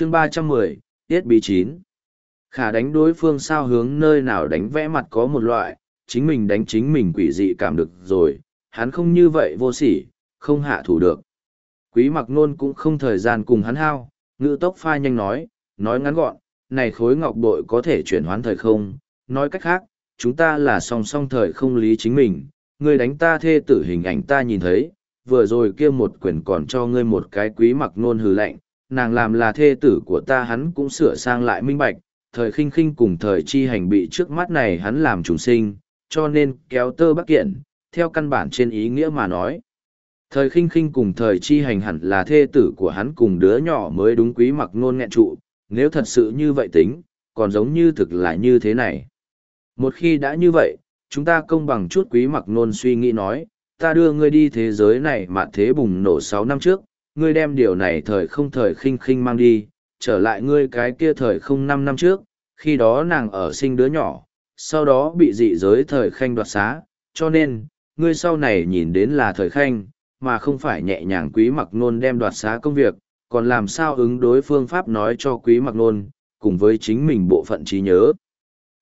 chương ba trăm mười, tiết bí chín. Khả đánh đối phương sao hướng nơi nào đánh vẽ mặt có một loại, chính mình đánh chính mình quỷ dị cảm được rồi, hắn không như vậy vô sỉ, không hạ thủ được. Quý mặc nôn cũng không thời gian cùng hắn hao, ngữ tốc pha nhanh nói nói ngắn gọn, này khối ngọc bội có thể chuyển hoán thời không, nói cách khác, chúng ta là song song thời không lý chính mình ngươi đánh ta thê tử hình ảnh ta nhìn thấy, vừa rồi kia một quyển còn cho ngươi một cái quý mặc nôn hừ lạnh nàng làm là thê tử của ta hắn cũng sửa sang lại minh bạch thời khinh khinh cùng thời chi hành bị trước mắt này hắn làm trùng sinh, cho nên kéo tơ bắc kiện, theo căn bản trên ý nghĩa mà nói. Thời khinh khinh cùng thời chi hành hẳn là thê tử của hắn cùng đứa nhỏ mới đúng quý mặc nôn nghẹn trụ, nếu thật sự như vậy tính, còn giống như thực là như thế này. Một khi đã như vậy, chúng ta công bằng chút quý mặc nôn suy nghĩ nói, ta đưa ngươi đi thế giới này mà thế bùng nổ sáu năm trước, ngươi đem điều này thời không thời khinh khinh mang đi, trở lại ngươi cái kia thời không năm năm trước, khi đó nàng ở sinh đứa nhỏ, sau đó bị dị giới thời khanh đoạt xá, cho nên, ngươi sau này nhìn đến là thời khanh, mà không phải nhẹ nhàng quý mặc nôn đem đoạt xá công việc, còn làm sao ứng đối phương pháp nói cho quý mặc nôn, cùng với chính mình bộ phận trí nhớ.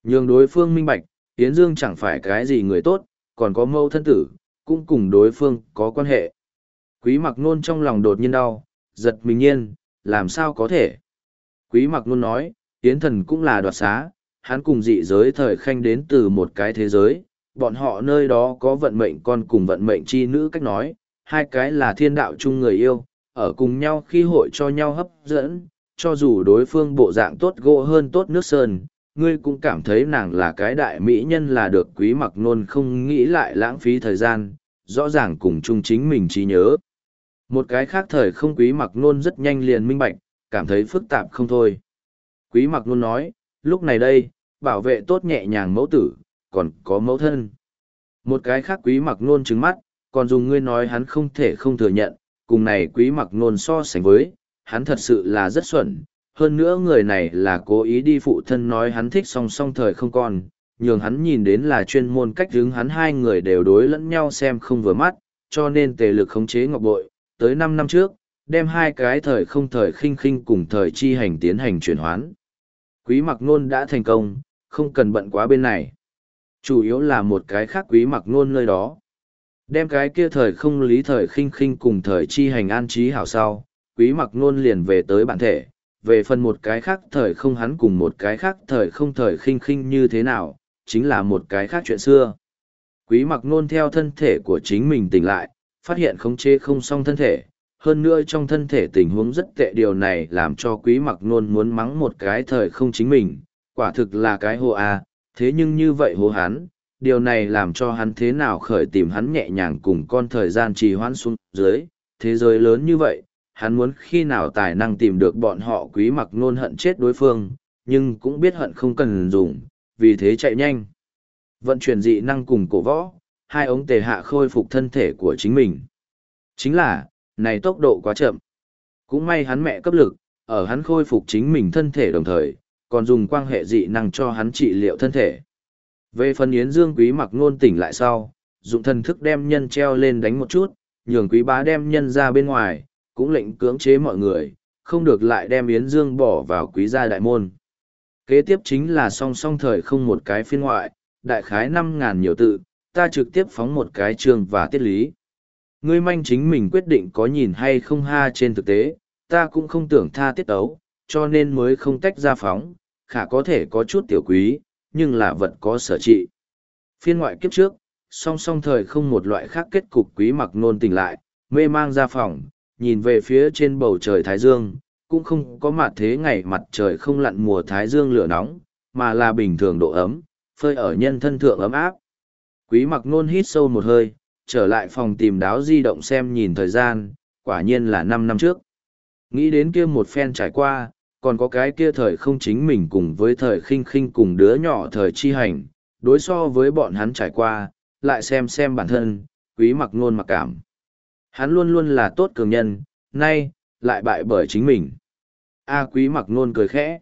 Nhưng đối phương minh bạch, Yến Dương chẳng phải cái gì người tốt, còn có mâu thân tử, cũng cùng đối phương có quan hệ. Quý mặc nôn trong lòng đột nhiên đau, giật mình nhiên, làm sao có thể. Quý mặc Nôn nói, tiến thần cũng là đoạt xá, hắn cùng dị giới thời khanh đến từ một cái thế giới, bọn họ nơi đó có vận mệnh con cùng vận mệnh chi nữ cách nói, hai cái là thiên đạo chung người yêu, ở cùng nhau khi hội cho nhau hấp dẫn, cho dù đối phương bộ dạng tốt gỗ hơn tốt nước sơn, ngươi cũng cảm thấy nàng là cái đại mỹ nhân là được quý mặc nôn không nghĩ lại lãng phí thời gian, rõ ràng cùng chung chính mình trí nhớ. Một cái khác thời không quý mặc nôn rất nhanh liền minh bạch, cảm thấy phức tạp không thôi. Quý mặc nôn nói, lúc này đây, bảo vệ tốt nhẹ nhàng mẫu tử, còn có mẫu thân. Một cái khác quý mặc nôn trứng mắt, còn dùng ngươi nói hắn không thể không thừa nhận, cùng này quý mặc nôn so sánh với, hắn thật sự là rất xuẩn. Hơn nữa người này là cố ý đi phụ thân nói hắn thích song song thời không còn, nhường hắn nhìn đến là chuyên môn cách hướng hắn hai người đều đối lẫn nhau xem không vừa mắt, cho nên tề lực khống chế ngọc bội. Tới năm năm trước, đem hai cái thời không thời khinh khinh cùng thời chi hành tiến hành chuyển hoán. Quý mặc nôn đã thành công, không cần bận quá bên này. Chủ yếu là một cái khác quý mặc nôn nơi đó. Đem cái kia thời không lý thời khinh khinh cùng thời chi hành an trí hảo sau, quý mặc nôn liền về tới bản thể. Về phần một cái khác thời không hắn cùng một cái khác thời không thời khinh khinh như thế nào, chính là một cái khác chuyện xưa. Quý mặc nôn theo thân thể của chính mình tỉnh lại, phát hiện khống chế không xong thân thể, hơn nữa trong thân thể tình huống rất tệ điều này làm cho quý mặc nôn muốn mắng một cái thời không chính mình, quả thực là cái hồ a thế nhưng như vậy hồ hắn, điều này làm cho hắn thế nào khởi tìm hắn nhẹ nhàng cùng con thời gian trì hoãn xuống dưới, thế giới lớn như vậy, hắn muốn khi nào tài năng tìm được bọn họ quý mặc nôn hận chết đối phương, nhưng cũng biết hận không cần dùng, vì thế chạy nhanh. Vận chuyển dị năng cùng cổ võ, hai ống tề hạ khôi phục thân thể của chính mình. Chính là, này tốc độ quá chậm. Cũng may hắn mẹ cấp lực, ở hắn khôi phục chính mình thân thể đồng thời, còn dùng quan hệ dị năng cho hắn trị liệu thân thể. Về phần Yến Dương Quý mặc ngôn tỉnh lại sau, dụng thần thức đem nhân treo lên đánh một chút, nhường quý bá đem nhân ra bên ngoài, cũng lệnh cưỡng chế mọi người, không được lại đem Yến Dương bỏ vào quý gia đại môn. Kế tiếp chính là song song thời không một cái phiên ngoại, đại khái năm ngàn nhiều tự, ta trực tiếp phóng một cái trường và tiết lý. Ngươi manh chính mình quyết định có nhìn hay không ha trên thực tế, ta cũng không tưởng tha tiết ấu, cho nên mới không tách ra phóng, khả có thể có chút tiểu quý, nhưng là vật có sở trị. Phiên ngoại kiếp trước, song song thời không một loại khác kết cục quý mặc nôn tỉnh lại, mê mang ra phòng, nhìn về phía trên bầu trời Thái Dương, cũng không có mặt thế ngày mặt trời không lặn mùa Thái Dương lửa nóng, mà là bình thường độ ấm, phơi ở nhân thân thượng ấm áp. Quý mặc nôn hít sâu một hơi, trở lại phòng tìm đáo di động xem nhìn thời gian, quả nhiên là năm năm trước. Nghĩ đến kia một phen trải qua, còn có cái kia thời không chính mình cùng với thời khinh khinh cùng đứa nhỏ thời chi hành, đối so với bọn hắn trải qua, lại xem xem bản thân, quý mặc nôn mặc cảm. Hắn luôn luôn là tốt cường nhân, nay, lại bại bởi chính mình. A à, quý mặc nôn cười khẽ.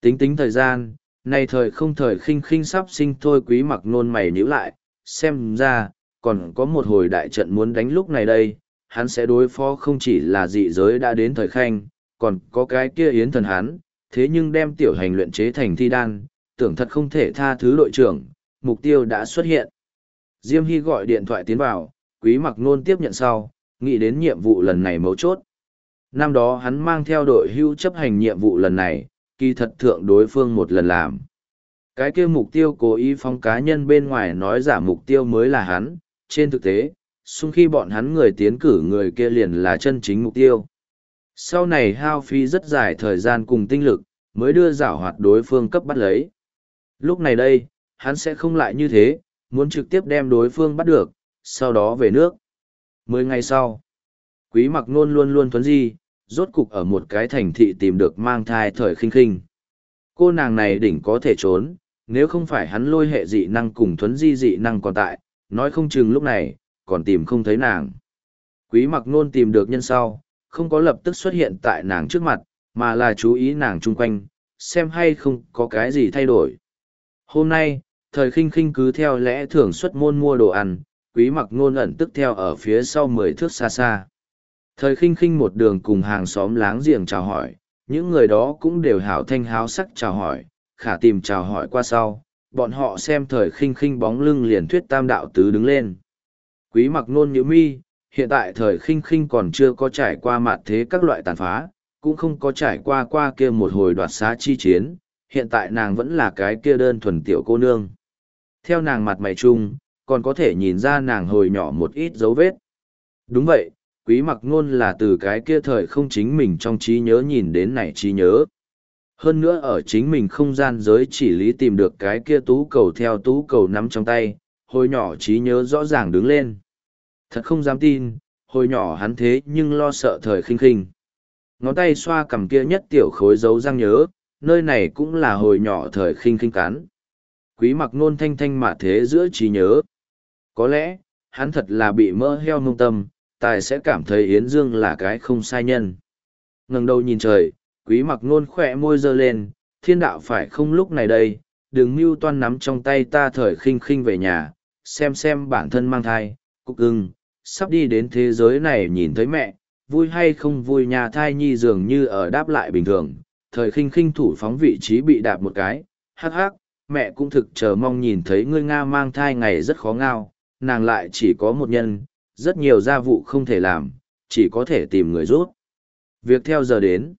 Tính tính thời gian, nay thời không thời khinh khinh sắp sinh thôi quý mặc nôn mày níu lại, xem ra, còn có một hồi đại trận muốn đánh lúc này đây, hắn sẽ đối phó không chỉ là dị giới đã đến thời khanh, còn có cái kia yến thần hắn, thế nhưng đem tiểu hành luyện chế thành thi đan, tưởng thật không thể tha thứ đội trưởng, mục tiêu đã xuất hiện. Diêm Hy gọi điện thoại tiến vào, quý mặc nôn tiếp nhận sau, nghĩ đến nhiệm vụ lần này mấu chốt. Năm đó hắn mang theo đội hưu chấp hành nhiệm vụ lần này, kỳ thật thượng đối phương một lần làm. Cái kia mục tiêu cố ý phong cá nhân bên ngoài nói giả mục tiêu mới là hắn, trên thực tế, xung khi bọn hắn người tiến cử người kia liền là chân chính mục tiêu. Sau này hao phí rất dài thời gian cùng tinh lực, mới đưa giảo hoạt đối phương cấp bắt lấy. Lúc này đây, hắn sẽ không lại như thế, muốn trực tiếp đem đối phương bắt được, sau đó về nước. Mười ngày sau, quý mặc nôn luôn luôn thuấn di, rốt cục ở một cái thành thị tìm được mang thai thời khinh khinh. Cô nàng này đỉnh có thể trốn, nếu không phải hắn lôi hệ dị năng cùng thuấn di dị năng còn tại, nói không chừng lúc này, còn tìm không thấy nàng. Quý mặc nôn tìm được nhân sau, không có lập tức xuất hiện tại nàng trước mặt, mà là chú ý nàng chung quanh, xem hay không có cái gì thay đổi. Hôm nay, thời khinh khinh cứ theo lẽ thường xuất môn mua đồ ăn, quý mặc nôn ẩn tức theo ở phía sau mười thước xa xa. Thời khinh khinh một đường cùng hàng xóm láng giềng chào hỏi, những người đó cũng đều hảo thanh háo sắc chào hỏi, khả tìm chào hỏi qua sau, bọn họ xem thời khinh khinh bóng lưng liền thuyết tam đạo tứ đứng lên. Quý mặc nôn nhữ mi, hiện tại thời khinh khinh còn chưa có trải qua mạt thế các loại tàn phá, cũng không có trải qua qua kia một hồi đoạt xá chi chiến, hiện tại nàng vẫn là cái kia đơn thuần tiểu cô nương. Theo nàng mặt mày chung, còn có thể nhìn ra nàng hồi nhỏ một ít dấu vết. Đúng vậy, quý mặc ngôn là từ cái kia thời không chính mình trong trí nhớ nhìn đến này trí nhớ. Hơn nữa ở chính mình không gian giới chỉ lý tìm được cái kia tú cầu theo tú cầu nắm trong tay, hồi nhỏ trí nhớ rõ ràng đứng lên. Thật không dám tin, hồi nhỏ hắn thế nhưng lo sợ thời khinh khinh. Ngón tay xoa cầm kia nhất tiểu khối dấu răng nhớ, nơi này cũng là hồi nhỏ thời khinh khinh cán. Quý mặc nôn thanh thanh mà thế giữa trí nhớ. Có lẽ, hắn thật là bị mơ heo mông tâm, tài sẽ cảm thấy Yến Dương là cái không sai nhân. ngẩng đầu nhìn trời, quý mặc nôn khỏe môi dơ lên, thiên đạo phải không lúc này đây, đừng mưu toan nắm trong tay ta thời khinh khinh về nhà, xem xem bản thân mang thai, cục ưng, sắp đi đến thế giới này nhìn thấy mẹ, vui hay không vui nhà thai nhi dường như ở đáp lại bình thường, thời khinh khinh thủ phóng vị trí bị đạp một cái, hắc hắc, mẹ cũng thực chờ mong nhìn thấy ngươi Nga mang thai ngày rất khó ngao, nàng lại chỉ có một nhân, rất nhiều gia vụ không thể làm, chỉ có thể tìm người rút. Việc theo giờ đến,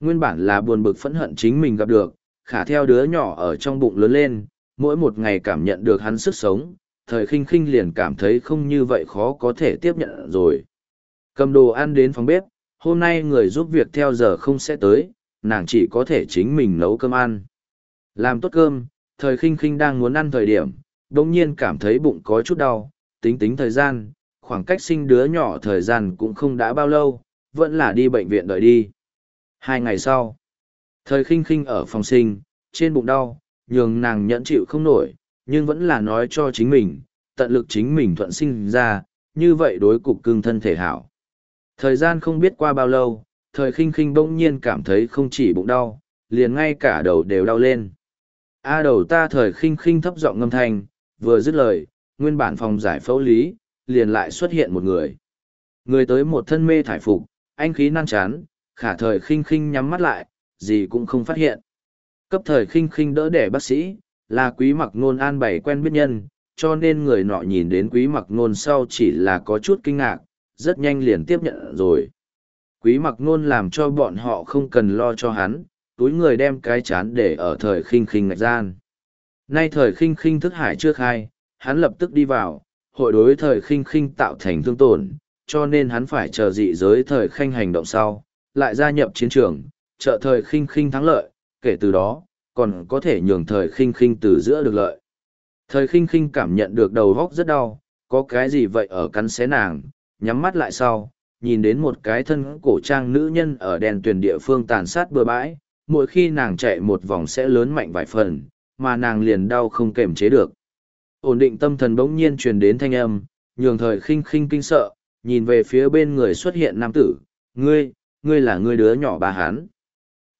nguyên bản là buồn bực phẫn hận chính mình gặp được, khả theo đứa nhỏ ở trong bụng lớn lên, mỗi một ngày cảm nhận được hắn sức sống, thời khinh khinh liền cảm thấy không như vậy khó có thể tiếp nhận rồi. Cầm đồ ăn đến phòng bếp, hôm nay người giúp việc theo giờ không sẽ tới, nàng chỉ có thể chính mình nấu cơm ăn. Làm tốt cơm, thời khinh khinh đang muốn ăn thời điểm, đồng nhiên cảm thấy bụng có chút đau, tính tính thời gian, khoảng cách sinh đứa nhỏ thời gian cũng không đã bao lâu, vẫn là đi bệnh viện đợi đi. Hai ngày sau, thời khinh khinh ở phòng sinh, trên bụng đau, nhường nàng nhẫn chịu không nổi, nhưng vẫn là nói cho chính mình, tận lực chính mình thuận sinh ra, như vậy đối cục cưng thân thể hảo. Thời gian không biết qua bao lâu, thời khinh khinh bỗng nhiên cảm thấy không chỉ bụng đau, liền ngay cả đầu đều đau lên. A à đầu ta thời khinh khinh thấp giọng ngâm thanh, vừa dứt lời, nguyên bản phòng giải phẫu lý, liền lại xuất hiện một người. Người tới một thân mê thải phục, anh khí nan chán, khả thời khinh khinh nhắm mắt lại, gì cũng không phát hiện. Cấp thời khinh khinh đỡ đẻ bác sĩ, là quý mặc nôn an bày quen biết nhân, cho nên người nọ nhìn đến quý mặc nôn sau chỉ là có chút kinh ngạc, rất nhanh liền tiếp nhận rồi. Quý mặc nôn làm cho bọn họ không cần lo cho hắn, túi người đem cái chán để ở thời khinh khinh ngạch gian. Nay thời khinh khinh thức hải chưa khai, hắn lập tức đi vào, hội đối thời khinh khinh tạo thành thương tổn, cho nên hắn phải chờ dị giới thời khanh hành động sau, lại gia nhập chiến trường, trợ thời khinh khinh thắng lợi, kể từ đó, còn có thể nhường thời khinh khinh từ giữa được lợi. Thời khinh khinh cảm nhận được đầu góc rất đau, có cái gì vậy ở cắn xé nàng, nhắm mắt lại sau, nhìn đến một cái thân cổ trang nữ nhân ở đèn tuyển địa phương tàn sát bừa bãi, mỗi khi nàng chạy một vòng sẽ lớn mạnh vài phần, mà nàng liền đau không kềm chế được. Ổn định tâm thần bỗng nhiên truyền đến thanh âm, nhường thời khinh khinh kinh sợ, nhìn về phía bên người xuất hiện nam tử, ngươi, ngươi là ngươi đứa nhỏ bà hán.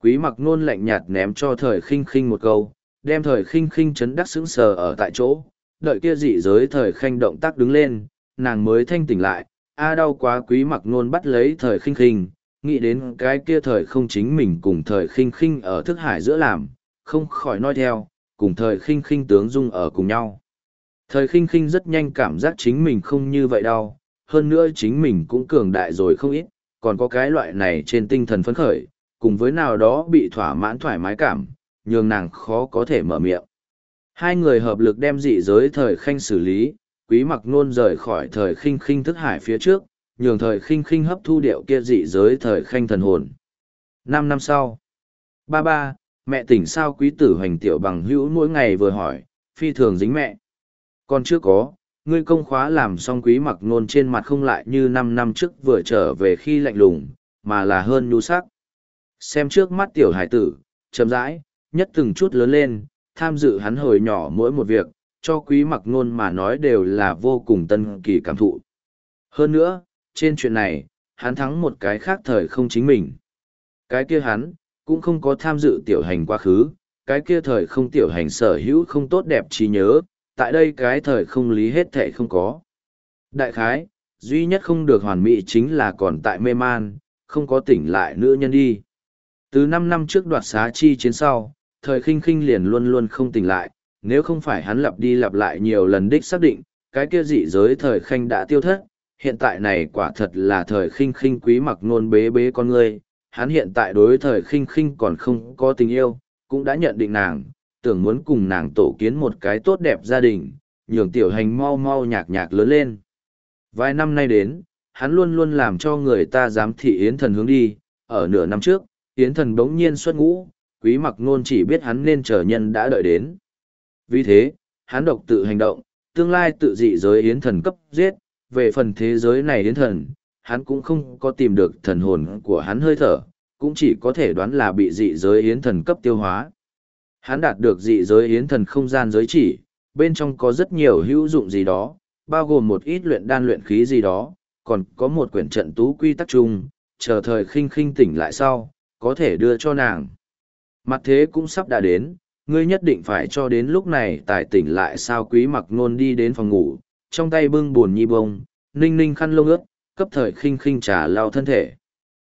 Quý mặc nôn lạnh nhạt ném cho thời khinh khinh một câu, đem thời khinh khinh chấn đắc sững sờ ở tại chỗ, đợi kia dị giới thời khanh động tác đứng lên, nàng mới thanh tỉnh lại, a đau quá quý mặc nôn bắt lấy thời khinh khinh, nghĩ đến cái kia thời không chính mình cùng thời khinh khinh ở thức hải giữa làm, không khỏi nói theo, cùng thời khinh khinh tướng dung ở cùng nhau. Thời khinh khinh rất nhanh cảm giác chính mình không như vậy đâu, hơn nữa chính mình cũng cường đại rồi không ít, còn có cái loại này trên tinh thần phấn khởi, cùng với nào đó bị thỏa mãn thoải mái cảm, nhường nàng khó có thể mở miệng. Hai người hợp lực đem dị giới thời khanh xử lý, quý mặc nôn rời khỏi thời khinh khinh thức hải phía trước, nhường thời khinh khinh hấp thu điệu kia dị giới thời khanh thần hồn. Năm năm sau, ba ba, mẹ tỉnh sao quý tử hoành tiểu bằng hữu mỗi ngày vừa hỏi, phi thường dính mẹ. Còn chưa có, ngươi công khóa làm xong quý mặc nôn trên mặt không lại như năm năm trước vừa trở về khi lạnh lùng, mà là hơn nhu sắc. Xem trước mắt tiểu hải tử, chậm rãi, nhất từng chút lớn lên, tham dự hắn hồi nhỏ mỗi một việc, cho quý mặc nôn mà nói đều là vô cùng tân kỳ cảm thụ. Hơn nữa, trên chuyện này, hắn thắng một cái khác thời không chính mình. Cái kia hắn, cũng không có tham dự tiểu hành quá khứ, cái kia thời không tiểu hành sở hữu không tốt đẹp trí nhớ, tại đây cái thời không lý hết thệ không có. Đại khái, duy nhất không được hoàn mỹ chính là còn tại mê man, không có tỉnh lại nữ nhân đi. Từ năm năm trước đoạt xá chi chiến sau, thời khinh khinh liền luôn luôn không tỉnh lại, nếu không phải hắn lặp đi lặp lại nhiều lần đích xác định, cái kia dị giới thời khanh đã tiêu thất, hiện tại này quả thật là thời khinh khinh quý mặc nôn bế bế con người, hắn hiện tại đối thời khinh khinh còn không có tình yêu, cũng đã nhận định nàng, tưởng muốn cùng nàng tổ kiến một cái tốt đẹp gia đình, nhường tiểu hành mau mau nhạc nhạc lớn lên. Vài năm nay đến, hắn luôn luôn làm cho người ta dám thị Yến thần hướng đi, ở nửa năm trước, Yến thần bỗng nhiên xuất ngũ, quý mặc nôn chỉ biết hắn nên chờ nhân đã đợi đến. Vì thế, hắn độc tự hành động, tương lai tự dị giới Yến thần cấp giết, về phần thế giới này Yến thần, hắn cũng không có tìm được thần hồn của hắn hơi thở, cũng chỉ có thể đoán là bị dị giới Yến thần cấp tiêu hóa. Hắn đạt được dị giới Yến thần không gian giới chỉ, bên trong có rất nhiều hữu dụng gì đó, bao gồm một ít luyện đan luyện khí gì đó, còn có một quyển trận tú quy tắc chung, chờ thời khinh khinh tỉnh lại sau, có thể đưa cho nàng. Mặt thế cũng sắp đã đến, ngươi nhất định phải cho đến lúc này tài tỉnh lại sao quý mặc nôn đi đến phòng ngủ, trong tay bưng buồn nhi bông, ninh ninh khăn lông ướt, cấp thời khinh khinh trà lao thân thể.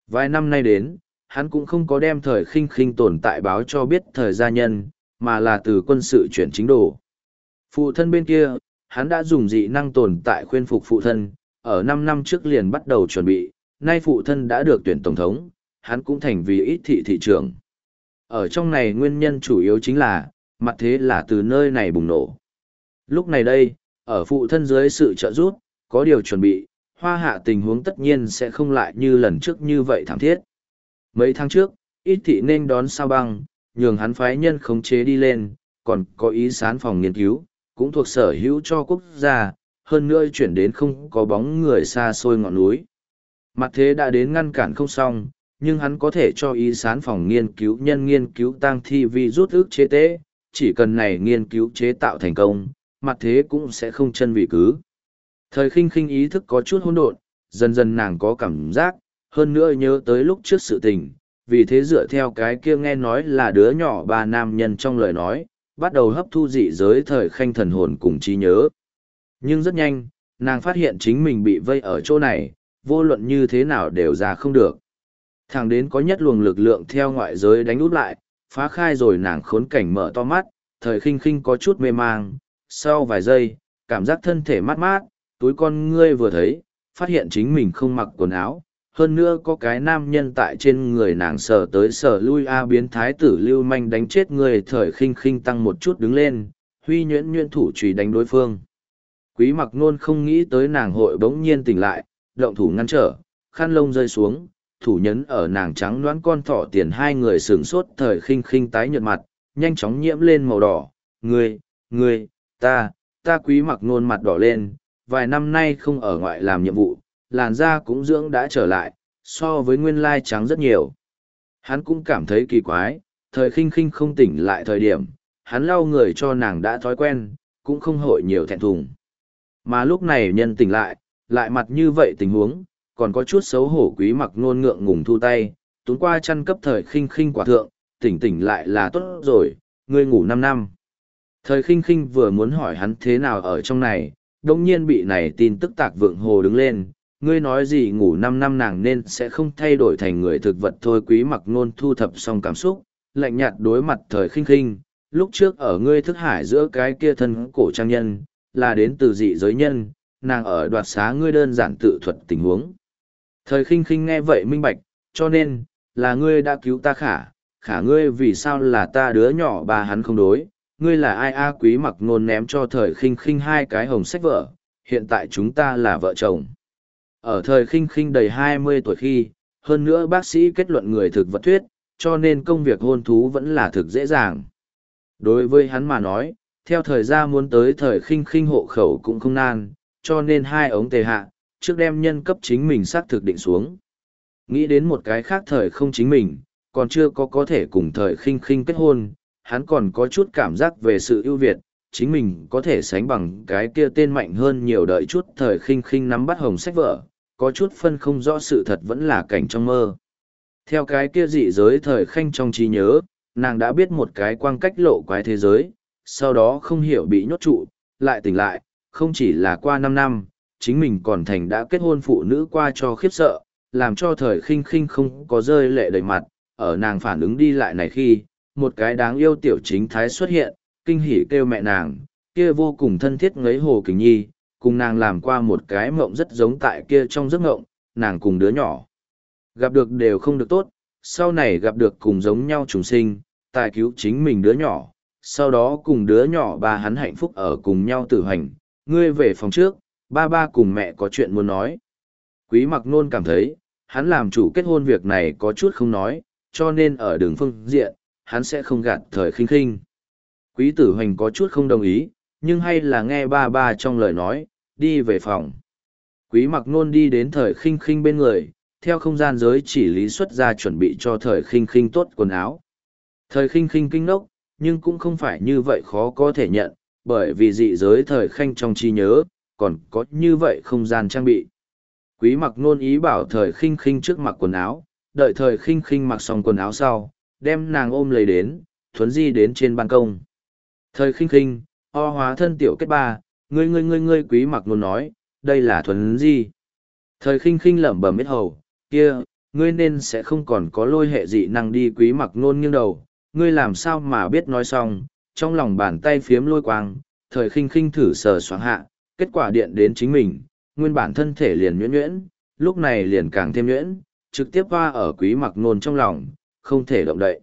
Vài năm nay đến, hắn cũng không có đem thời khinh khinh tồn tại báo cho biết thời gia nhân, mà là từ quân sự chuyển chính đồ. Phụ thân bên kia, hắn đã dùng dị năng tồn tại khuyên phục phụ thân, ở năm năm trước liền bắt đầu chuẩn bị, nay phụ thân đã được tuyển tổng thống, hắn cũng thành vì ít thị thị trường. Ở trong này nguyên nhân chủ yếu chính là, mặt thế là từ nơi này bùng nổ. Lúc này đây, ở phụ thân dưới sự trợ giúp, có điều chuẩn bị, hoa hạ tình huống tất nhiên sẽ không lại như lần trước như vậy thảm thiết. Mấy tháng trước, ít thị nên đón sao băng, nhường hắn phái nhân khống chế đi lên, còn có ý sán phòng nghiên cứu, cũng thuộc sở hữu cho quốc gia, hơn nữa chuyển đến không có bóng người xa xôi ngọn núi. Mặt thế đã đến ngăn cản không xong, nhưng hắn có thể cho ý sán phòng nghiên cứu nhân nghiên cứu tăng thi vi rút ước chế tế, chỉ cần này nghiên cứu chế tạo thành công, mặt thế cũng sẽ không chân vị cứ. Thời khinh khinh ý thức có chút hỗn độn, dần dần nàng có cảm giác, hơn nữa nhớ tới lúc trước sự tình, vì thế dựa theo cái kia nghe nói là đứa nhỏ ba nam nhân trong lời nói, bắt đầu hấp thu dị giới thời khanh thần hồn cùng trí nhớ. Nhưng rất nhanh, nàng phát hiện chính mình bị vây ở chỗ này, vô luận như thế nào đều ra không được. Thẳng đến có nhất luồng lực lượng theo ngoại giới đánh út lại, phá khai rồi nàng khốn cảnh mở to mắt, thời khinh khinh có chút mê mang, sau vài giây, cảm giác thân thể mát mát, túi con ngươi vừa thấy, phát hiện chính mình không mặc quần áo, hơn nữa có cái nam nhân tại trên người nàng sờ tới sờ lui a biến thái tử lưu manh đánh chết người thời khinh khinh tăng một chút đứng lên, huy nhuyễn nhuyễn thủ trùy đánh đối phương. Quý mặc nôn không nghĩ tới nàng hội bỗng nhiên tỉnh lại, động thủ ngăn trở, khăn lông rơi xuống, thủ nhấn ở nàng trắng đoán con thỏ tiền hai người sửng sốt thời khinh khinh tái nhợt mặt, nhanh chóng nhiễm lên màu đỏ. người người ta, ta quý mặc nôn mặt đỏ lên, vài năm nay không ở ngoại làm nhiệm vụ, làn da cũng dưỡng đã trở lại, so với nguyên lai trắng rất nhiều. Hắn cũng cảm thấy kỳ quái, thời khinh khinh không tỉnh lại thời điểm, hắn lau người cho nàng đã thói quen, cũng không hội nhiều thẹn thùng. Mà lúc này nhân tỉnh lại, lại mặt như vậy tình huống, còn có chút xấu hổ quý mặc nôn ngượng ngùng thu tay, tốn qua chăn cấp thời khinh khinh quả thượng, tỉnh tỉnh lại là tốt rồi, ngươi ngủ năm năm. Thời khinh khinh vừa muốn hỏi hắn thế nào ở trong này, đồng nhiên bị này tin tức tạc vượng hồ đứng lên, ngươi nói gì ngủ năm năm nàng nên sẽ không thay đổi thành người thực vật thôi quý mặc nôn thu thập xong cảm xúc, lạnh nhạt đối mặt thời khinh khinh, lúc trước ở ngươi thức hải giữa cái kia thân cổ trang nhân, là đến từ dị giới nhân, nàng ở đoạt xá ngươi đơn giản tự thuật tình huống. Thời khinh khinh nghe vậy minh bạch, cho nên, là ngươi đã cứu ta khả, khả ngươi vì sao là ta đứa nhỏ bà hắn không đối, ngươi là ai a quý mặc nôn ném cho thời khinh khinh hai cái hồng sách vợ, hiện tại chúng ta là vợ chồng. Ở thời khinh khinh đầy hai mươi tuổi khi, hơn nữa bác sĩ kết luận người thực vật thuyết, cho nên công việc hôn thú vẫn là thực dễ dàng. Đối với hắn mà nói, theo thời gian muốn tới thời khinh khinh hộ khẩu cũng không nan, cho nên hai ống tề hạ, trước đem nhân cấp chính mình xác thực định xuống. Nghĩ đến một cái khác thời không chính mình, còn chưa có có thể cùng thời khinh khinh kết hôn, hắn còn có chút cảm giác về sự ưu việt, chính mình có thể sánh bằng cái kia tên mạnh hơn nhiều đợi chút thời khinh khinh nắm bắt hồng sách vở, có chút phân không rõ sự thật vẫn là cảnh trong mơ. Theo cái kia dị giới thời khanh trong trí nhớ, nàng đã biết một cái quang cách lộ quái thế giới, sau đó không hiểu bị nhốt trụ, lại tỉnh lại, không chỉ là qua năm năm, chính mình còn thành đã kết hôn phụ nữ qua cho khiếp sợ, làm cho thời khinh khinh không có rơi lệ đầy mặt, ở nàng phản ứng đi lại này khi, một cái đáng yêu tiểu chính thái xuất hiện, kinh hỉ kêu mẹ nàng, kia vô cùng thân thiết ngấy hồ kính nhi, cùng nàng làm qua một cái mộng rất giống tại kia trong giấc mộng, nàng cùng đứa nhỏ. Gặp được đều không được tốt, sau này gặp được cùng giống nhau trùng sinh, tài cứu chính mình đứa nhỏ, sau đó cùng đứa nhỏ ba hắn hạnh phúc ở cùng nhau tử hành, ngươi về phòng trước, ba ba cùng mẹ có chuyện muốn nói. Quý mặc nôn cảm thấy, hắn làm chủ kết hôn việc này có chút không nói, cho nên ở đường phương diện, hắn sẽ không gạt thời khinh khinh. Quý tử hoành có chút không đồng ý, nhưng hay là nghe ba ba trong lời nói, đi về phòng. Quý mặc nôn đi đến thời khinh khinh bên người, theo không gian giới chỉ lý xuất ra chuẩn bị cho thời khinh khinh tốt quần áo. Thời khinh khinh kinh nốc, nhưng cũng không phải như vậy khó có thể nhận, bởi vì dị giới thời khanh trong trí nhớ, còn có như vậy không gian trang bị. Quý mặc nôn ý bảo thời khinh khinh trước mặc quần áo, đợi thời khinh khinh mặc xong quần áo sau, đem nàng ôm lấy đến, thuấn di đến trên ban công. Thời khinh khinh, o hóa thân tiểu kết ba, ngươi ngươi ngươi ngươi quý mặc nôn nói, đây là thuần di. Thời khinh khinh lẩm bẩm biết hầu, kia, ngươi nên sẽ không còn có lôi hệ dị năng đi quý mặc nôn nghiêng đầu, ngươi làm sao mà biết nói xong, trong lòng bàn tay phiếm lôi quang, thời khinh khinh thử sờ xoáng hạ, kết quả điện đến chính mình, nguyên bản thân thể liền nhuyễn nhuyễn, lúc này liền càng thêm nhuyễn, trực tiếp hoa ở quý mặc nôn trong lòng, không thể động đậy.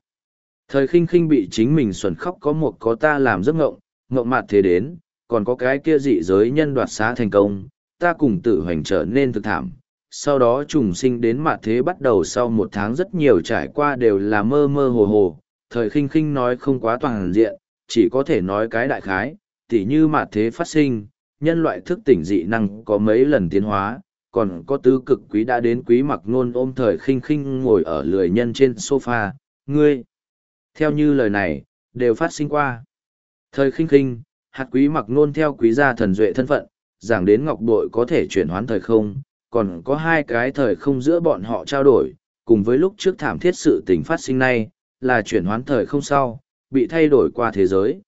Thời khinh khinh bị chính mình xuẩn khóc có một có ta làm giấc ngộng, ngộng mặt thế đến, còn có cái kia dị giới nhân đoạt xá thành công, ta cùng tự hoành trở nên thực thảm. Sau đó trùng sinh đến mặt thế bắt đầu sau một tháng rất nhiều trải qua đều là mơ mơ hồ hồ, thời khinh khinh nói không quá toàn diện, chỉ có thể nói cái đại khái, tỉ như mặt thế phát sinh, nhân loại thức tỉnh dị năng có mấy lần tiến hóa, còn có tứ cực quý đã đến quý mặc nôn ôm thời khinh khinh ngồi ở lười nhân trên sofa, ngươi. Theo như lời này, đều phát sinh qua. Thời khinh khinh, hạt quý mặc nôn theo quý gia thần duệ thân phận, giảng đến ngọc bội có thể chuyển hoán thời không, còn có hai cái thời không giữa bọn họ trao đổi, cùng với lúc trước thảm thiết sự tình phát sinh nay, là chuyển hoán thời không sau, bị thay đổi qua thế giới.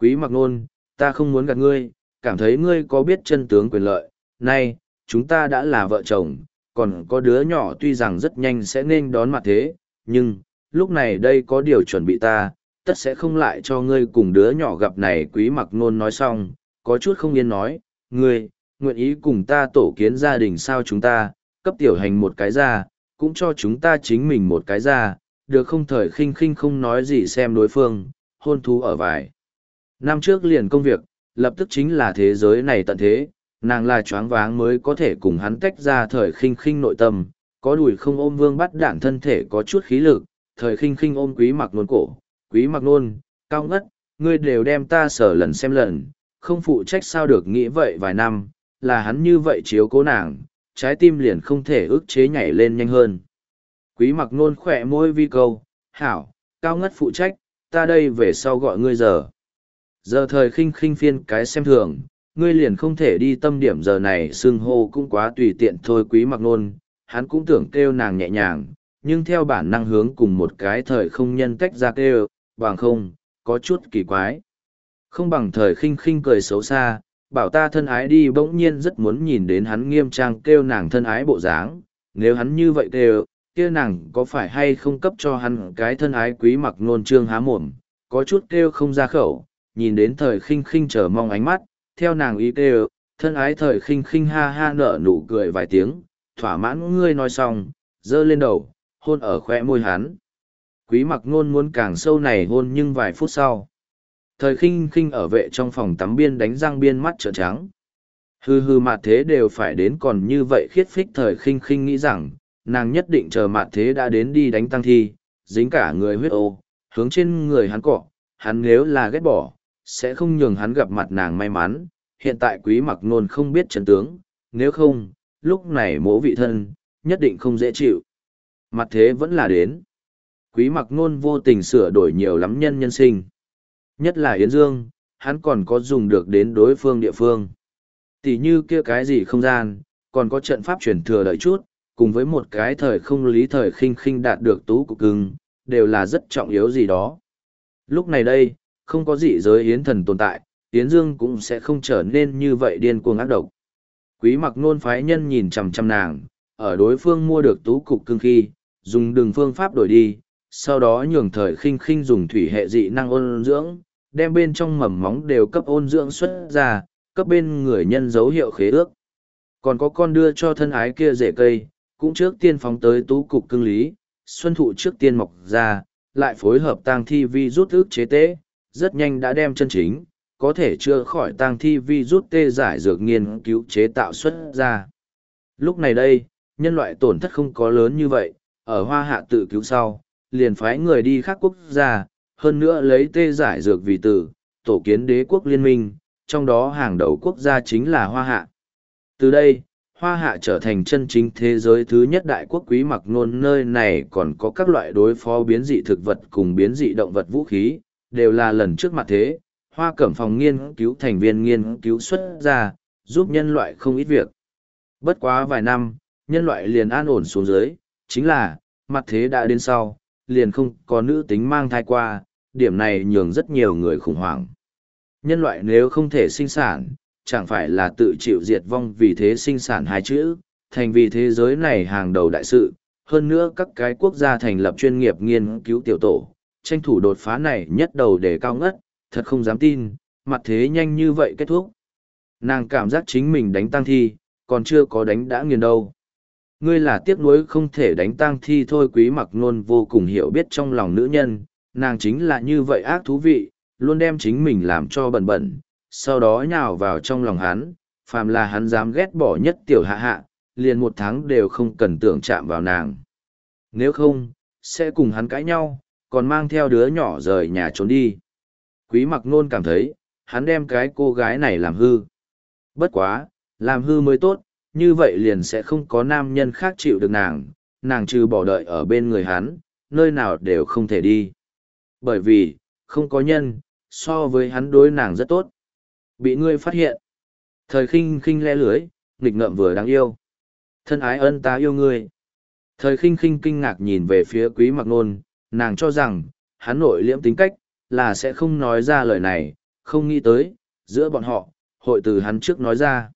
Quý mặc nôn, ta không muốn gạt ngươi, cảm thấy ngươi có biết chân tướng quyền lợi, nay, chúng ta đã là vợ chồng, còn có đứa nhỏ tuy rằng rất nhanh sẽ nên đón mặt thế, nhưng, lúc này đây có điều chuẩn bị ta, tất sẽ không lại cho ngươi cùng đứa nhỏ gặp này quý mặc nôn nói xong, có chút không yên nói, ngươi, nguyện ý cùng ta tổ kiến gia đình sao chúng ta, cấp tiểu hành một cái ra, cũng cho chúng ta chính mình một cái ra, được không thời khinh khinh không nói gì xem đối phương, hôn thú ở vài. Năm trước liền công việc, lập tức chính là thế giới này tận thế, nàng là choáng váng mới có thể cùng hắn tách ra thời khinh khinh nội tâm, có đùi không ôm vương bắt đạn thân thể có chút khí lực, thời khinh khinh ôm quý mặc nôn cổ, quý mặc nôn, cao ngất, ngươi đều đem ta sở lần xem lần, không phụ trách sao được nghĩ vậy vài năm, là hắn như vậy chiếu cố nàng, trái tim liền không thể ức chế nhảy lên nhanh hơn. Quý mặc nôn khỏe môi vi câu, hảo, cao ngất phụ trách, ta đây về sau gọi ngươi giờ. Giờ thời khinh khinh phiên cái xem thường, ngươi liền không thể đi tâm điểm giờ này xưng hô cũng quá tùy tiện thôi quý mặc nôn, hắn cũng tưởng kêu nàng nhẹ nhàng, nhưng theo bản năng hướng cùng một cái thời không nhân tách ra kêu, bằng không, có chút kỳ quái. Không bằng thời khinh khinh cười xấu xa, bảo ta thân ái đi bỗng nhiên rất muốn nhìn đến hắn nghiêm trang kêu nàng thân ái bộ dáng, nếu hắn như vậy kêu, kia nàng có phải hay không cấp cho hắn cái thân ái quý mặc nôn trương há mồm, có chút kêu không ra khẩu, nhìn đến thời khinh khinh chờ mong ánh mắt, theo nàng ý kêu, thân ái thời khinh khinh ha ha nở nụ cười vài tiếng, thỏa mãn ngươi nói xong, dơ lên đầu, hôn ở khoe môi hắn. Quý mặc ngôn muốn càng sâu này hôn nhưng vài phút sau. Thời khinh khinh ở vệ trong phòng tắm biên đánh răng biên mắt trợn trắng. Hư hư mặt thế đều phải đến còn như vậy khiết phích thời khinh khinh nghĩ rằng, nàng nhất định chờ mặt thế đã đến đi đánh tăng thi, dính cả người huyết ô, hướng trên người hắn cọ, hắn nếu là ghét bỏ, sẽ không nhường hắn gặp mặt nàng may mắn, hiện tại quý mặc nôn không biết trần tướng, nếu không, lúc này mỗ vị thân, nhất định không dễ chịu. Mặt thế vẫn là đến. Quý mặc nôn vô tình sửa đổi nhiều lắm nhân nhân sinh. Nhất là Yến Dương, hắn còn có dùng được đến đối phương địa phương. Tỷ như kia cái gì không gian, còn có trận pháp chuyển thừa đợi chút, cùng với một cái thời không lý thời khinh khinh đạt được tú cục cưng, đều là rất trọng yếu gì đó. Lúc này đây, không có dị giới Yến thần tồn tại, Yến Dương cũng sẽ không trở nên như vậy điên cuồng ác độc. Quý mặc nôn phái nhân nhìn chằm chằm nàng, ở đối phương mua được tú cục cưng khi, dùng đường phương pháp đổi đi, sau đó nhường thời khinh khinh dùng thủy hệ dị năng ôn dưỡng, đem bên trong mầm móng đều cấp ôn dưỡng xuất ra, cấp bên người nhân dấu hiệu khế ước. Còn có con đưa cho thân ái kia rễ cây, cũng trước tiên phóng tới tú cục cưng lý, xuân thụ trước tiên mọc ra, lại phối hợp tang thi vi rút ước chế tế, rất nhanh đã đem chân chính, có thể chưa khỏi tang thi vi rút tê giải dược nghiên cứu chế tạo xuất ra. Lúc này đây, nhân loại tổn thất không có lớn như vậy, ở hoa hạ tự cứu sau, liền phái người đi khác quốc gia, hơn nữa lấy tê giải dược vì tử, tổ kiến đế quốc liên minh, trong đó hàng đầu quốc gia chính là hoa hạ. Từ đây, hoa hạ trở thành chân chính thế giới thứ nhất đại quốc quý mặc nôn nơi này còn có các loại đối phó biến dị thực vật cùng biến dị động vật vũ khí, đều là lần trước mặt thế, hoa cẩm phòng nghiên cứu thành viên nghiên cứu xuất ra, giúp nhân loại không ít việc. Bất quá vài năm, nhân loại liền an ổn xuống dưới, chính là, mặt thế đã đến sau, liền không có nữ tính mang thai qua, điểm này nhường rất nhiều người khủng hoảng. Nhân loại nếu không thể sinh sản, chẳng phải là tự chịu diệt vong vì thế sinh sản hai chữ, thành vì thế giới này hàng đầu đại sự, hơn nữa các cái quốc gia thành lập chuyên nghiệp nghiên cứu tiểu tổ, tranh thủ đột phá này nhất đầu để cao ngất, thật không dám tin, mặt thế nhanh như vậy kết thúc. Nàng cảm giác chính mình đánh tăng thi, còn chưa có đánh đã nghiền đâu. Ngươi là tiếc nuối không thể đánh tăng thi thôi quý mặc nôn vô cùng hiểu biết trong lòng nữ nhân, nàng chính là như vậy ác thú vị, luôn đem chính mình làm cho bẩn bẩn, sau đó nhào vào trong lòng hắn, phàm là hắn dám ghét bỏ nhất tiểu hạ hạ, liền một tháng đều không cần tưởng chạm vào nàng. Nếu không, sẽ cùng hắn cãi nhau, còn mang theo đứa nhỏ rời nhà trốn đi. Quý mặc nôn cảm thấy, hắn đem cái cô gái này làm hư. Bất quá, làm hư mới tốt, như vậy liền sẽ không có nam nhân khác chịu được nàng, nàng trừ bỏ đợi ở bên người hắn, nơi nào đều không thể đi. Bởi vì, không có nhân, so với hắn đối nàng rất tốt. Bị ngươi phát hiện. Thời khinh khinh le lưới, nghịch ngợm vừa đáng yêu. Thân ái ân ta yêu ngươi. Thời khinh khinh kinh ngạc nhìn về phía quý mặc nôn, nàng cho rằng, hắn nội liễm tính cách, là sẽ không nói ra lời này, không nghĩ tới, giữa bọn họ, hội từ hắn trước nói ra.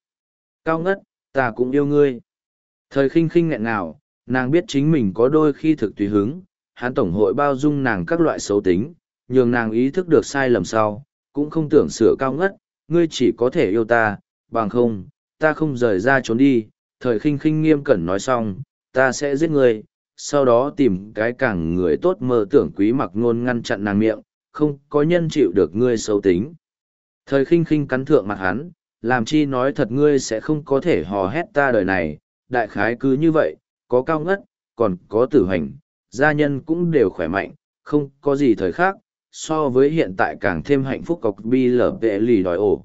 Cao ngất, ta cũng yêu ngươi. Thời khinh khinh nghẹn ngào, nàng biết chính mình có đôi khi thực tùy hứng, hắn tổng hội bao dung nàng các loại xấu tính, nhường nàng ý thức được sai lầm sau, cũng không tưởng sửa cao ngất, ngươi chỉ có thể yêu ta, bằng không, ta không rời ra trốn đi, thời khinh khinh nghiêm cẩn nói xong, ta sẽ giết ngươi, sau đó tìm cái càng người tốt mơ tưởng quý mặc ngôn ngăn chặn nàng miệng, không có nhân chịu được ngươi xấu tính. Thời khinh khinh cắn thượng mặt hắn, làm chi nói thật ngươi sẽ không có thể hò hét ta đời này, đại khái cứ như vậy, có cao ngất, còn có tử hành, gia nhân cũng đều khỏe mạnh, không có gì thời khác, so với hiện tại càng thêm hạnh phúc cọc bi lở vệ lì đòi ổ.